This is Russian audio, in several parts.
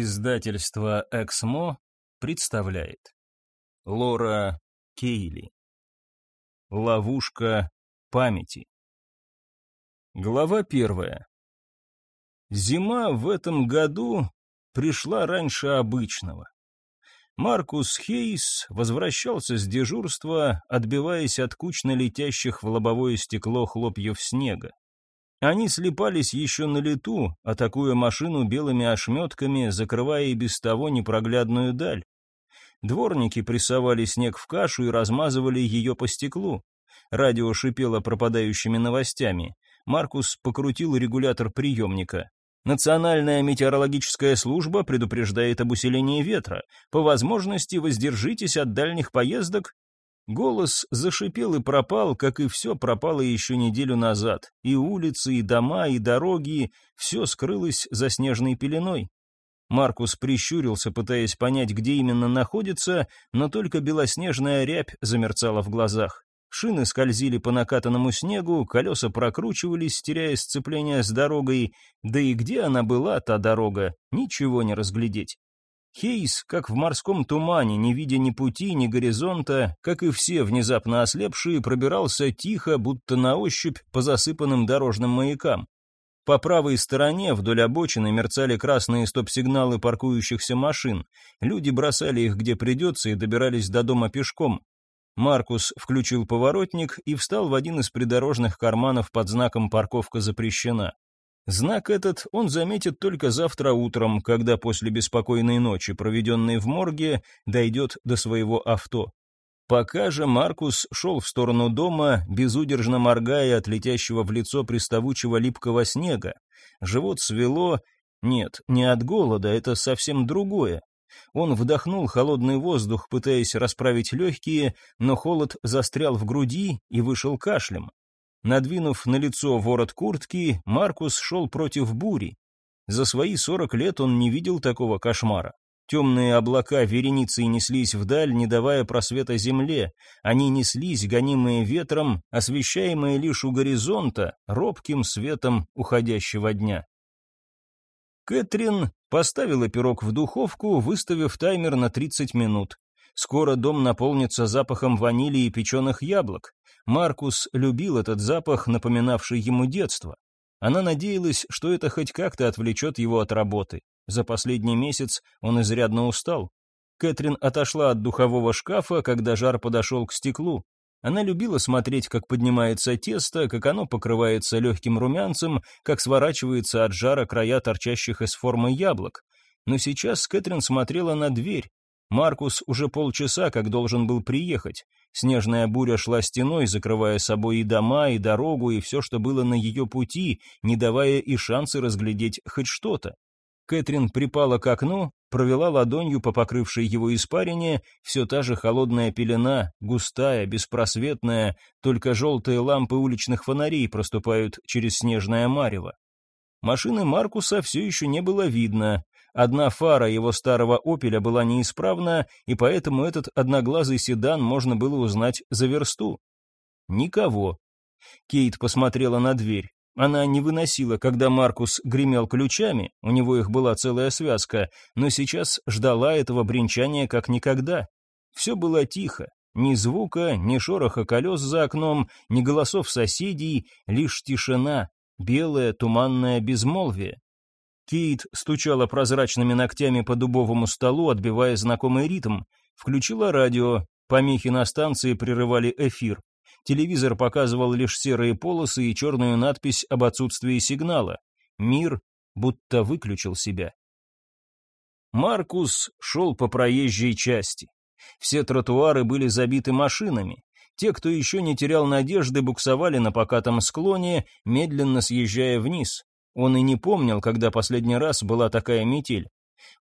Издательство «Эксмо» представляет Лора Кейли Ловушка памяти Глава первая Зима в этом году пришла раньше обычного. Маркус Хейс возвращался с дежурства, отбиваясь от кучно летящих в лобовое стекло хлопьев снега. Они слепались еще на лету, атакуя машину белыми ошметками, закрывая и без того непроглядную даль. Дворники прессовали снег в кашу и размазывали ее по стеклу. Радио шипело пропадающими новостями. Маркус покрутил регулятор приемника. Национальная метеорологическая служба предупреждает об усилении ветра. По возможности воздержитесь от дальних поездок Голос зашипел и пропал, как и все пропало еще неделю назад. И улицы, и дома, и дороги, все скрылось за снежной пеленой. Маркус прищурился, пытаясь понять, где именно находится, но только белоснежная рябь замерцала в глазах. Шины скользили по накатанному снегу, колеса прокручивались, теряя сцепление с дорогой, да и где она была, та дорога, ничего не разглядеть. Хейс, как в морском тумане, не видя ни пути, ни горизонта, как и все внезапно ослепшие, пробирался тихо, будто на ощупь, по засыпанным дорожным маякам. По правой стороне вдоль обочины мерцали красные стоп-сигналы паркующихся машин. Люди бросали их где придется и добирались до дома пешком. Маркус включил поворотник и встал в один из придорожных карманов под знаком «Парковка запрещена». Знак этот он заметит только завтра утром, когда после беспокойной ночи, проведенной в морге, дойдет до своего авто. Пока же Маркус шел в сторону дома, безудержно моргая от летящего в лицо приставучего липкого снега. Живот свело... Нет, не от голода, это совсем другое. Он вдохнул холодный воздух, пытаясь расправить легкие, но холод застрял в груди и вышел кашлем. Надвинув на лицо ворот куртки, Маркус шел против бури. За свои сорок лет он не видел такого кошмара. Темные облака вереницей неслись вдаль, не давая просвета земле. Они неслись, гонимые ветром, освещаемые лишь у горизонта, робким светом уходящего дня. Кэтрин поставила пирог в духовку, выставив таймер на 30 минут. Скоро дом наполнится запахом ванили и печеных яблок. Маркус любил этот запах, напоминавший ему детство. Она надеялась, что это хоть как-то отвлечет его от работы. За последний месяц он изрядно устал. Кэтрин отошла от духового шкафа, когда жар подошел к стеклу. Она любила смотреть, как поднимается тесто, как оно покрывается легким румянцем, как сворачивается от жара края торчащих из формы яблок. Но сейчас Кэтрин смотрела на дверь. Маркус уже полчаса как должен был приехать. Снежная буря шла стеной, закрывая собой и дома, и дорогу, и все, что было на ее пути, не давая и шансы разглядеть хоть что-то. Кэтрин припала к окну, провела ладонью по покрывшей его испарине, все та же холодная пелена, густая, беспросветная, только желтые лампы уличных фонарей проступают через снежное марево. Машины Маркуса все еще не было видно, Одна фара его старого «Опеля» была неисправна, и поэтому этот одноглазый седан можно было узнать за версту. Никого. Кейт посмотрела на дверь. Она не выносила, когда Маркус гремел ключами, у него их была целая связка, но сейчас ждала этого бренчания как никогда. Все было тихо, ни звука, ни шороха колес за окном, ни голосов соседей, лишь тишина, белое туманное безмолвие. Кейт стучала прозрачными ногтями по дубовому столу, отбивая знакомый ритм. Включила радио. Помехи на станции прерывали эфир. Телевизор показывал лишь серые полосы и черную надпись об отсутствии сигнала. Мир будто выключил себя. Маркус шел по проезжей части. Все тротуары были забиты машинами. Те, кто еще не терял надежды, буксовали на покатом склоне, медленно съезжая вниз. Он и не помнил, когда последний раз была такая метель.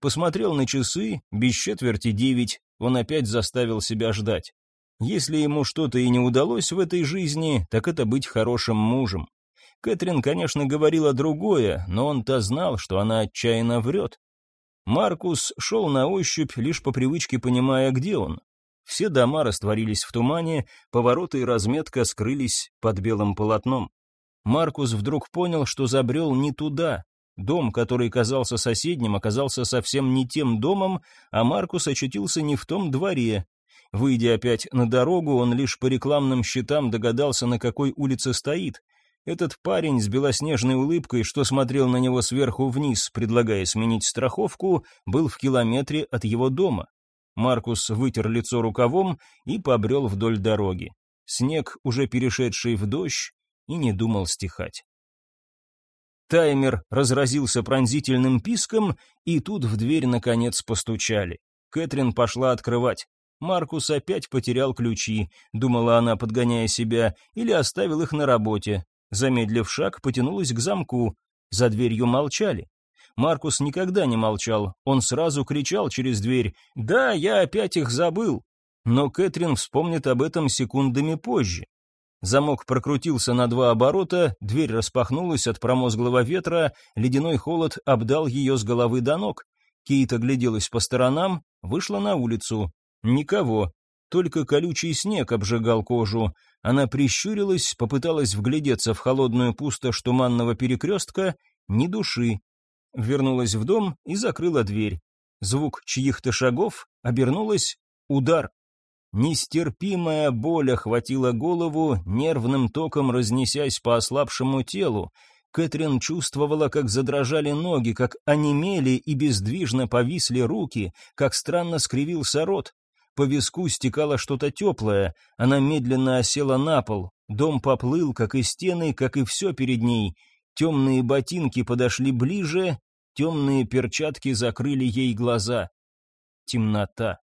Посмотрел на часы, без четверти девять, он опять заставил себя ждать. Если ему что-то и не удалось в этой жизни, так это быть хорошим мужем. Кэтрин, конечно, говорила другое, но он-то знал, что она отчаянно врет. Маркус шел на ощупь, лишь по привычке понимая, где он. Все дома растворились в тумане, повороты и разметка скрылись под белым полотном. Маркус вдруг понял, что забрел не туда. Дом, который казался соседним, оказался совсем не тем домом, а Маркус очутился не в том дворе. Выйдя опять на дорогу, он лишь по рекламным щитам догадался, на какой улице стоит. Этот парень с белоснежной улыбкой, что смотрел на него сверху вниз, предлагая сменить страховку, был в километре от его дома. Маркус вытер лицо рукавом и побрел вдоль дороги. Снег, уже перешедший в дождь, и не думал стихать. Таймер разразился пронзительным писком, и тут в дверь наконец постучали. Кэтрин пошла открывать. Маркус опять потерял ключи, думала она, подгоняя себя, или оставил их на работе. Замедлив шаг, потянулась к замку. За дверью молчали. Маркус никогда не молчал, он сразу кричал через дверь «Да, я опять их забыл!» Но Кэтрин вспомнит об этом секундами позже. Замок прокрутился на два оборота, дверь распахнулась от промозглого ветра, ледяной холод обдал ее с головы до ног. Кейт огляделась по сторонам, вышла на улицу. Никого, только колючий снег обжигал кожу. Она прищурилась, попыталась вглядеться в холодную пустошь туманного перекрестка, ни души. Вернулась в дом и закрыла дверь. Звук чьих-то шагов, обернулась, удар. Нестерпимая боль охватила голову, нервным током разнесясь по ослабшему телу. Кэтрин чувствовала, как задрожали ноги, как онемели и бездвижно повисли руки, как странно скривился рот. По виску стекало что-то теплое, она медленно осела на пол. Дом поплыл, как и стены, как и все перед ней. Темные ботинки подошли ближе, темные перчатки закрыли ей глаза. Темнота.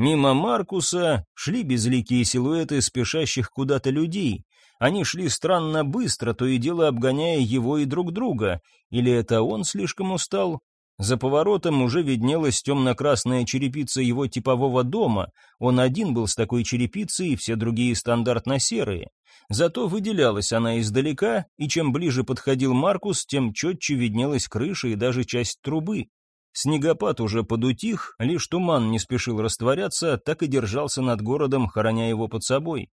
Мимо Маркуса шли безликие силуэты спешащих куда-то людей. Они шли странно быстро, то и дело обгоняя его и друг друга. Или это он слишком устал? За поворотом уже виднелась темно-красная черепица его типового дома. Он один был с такой черепицей, все другие стандартно серые. Зато выделялась она издалека, и чем ближе подходил Маркус, тем четче виднелась крыша и даже часть трубы. Снегопад уже подутих, лишь туман не спешил растворяться, так и держался над городом, хороня его под собой.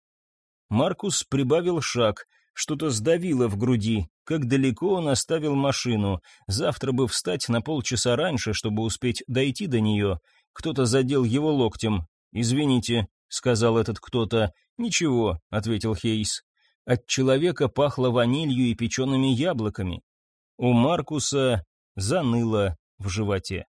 Маркус прибавил шаг, что-то сдавило в груди, как далеко он оставил машину. Завтра бы встать на полчаса раньше, чтобы успеть дойти до нее. Кто-то задел его локтем. «Извините», — сказал этот кто-то. «Ничего», — ответил Хейс. От человека пахло ванилью и печеными яблоками. У Маркуса заныло в животе.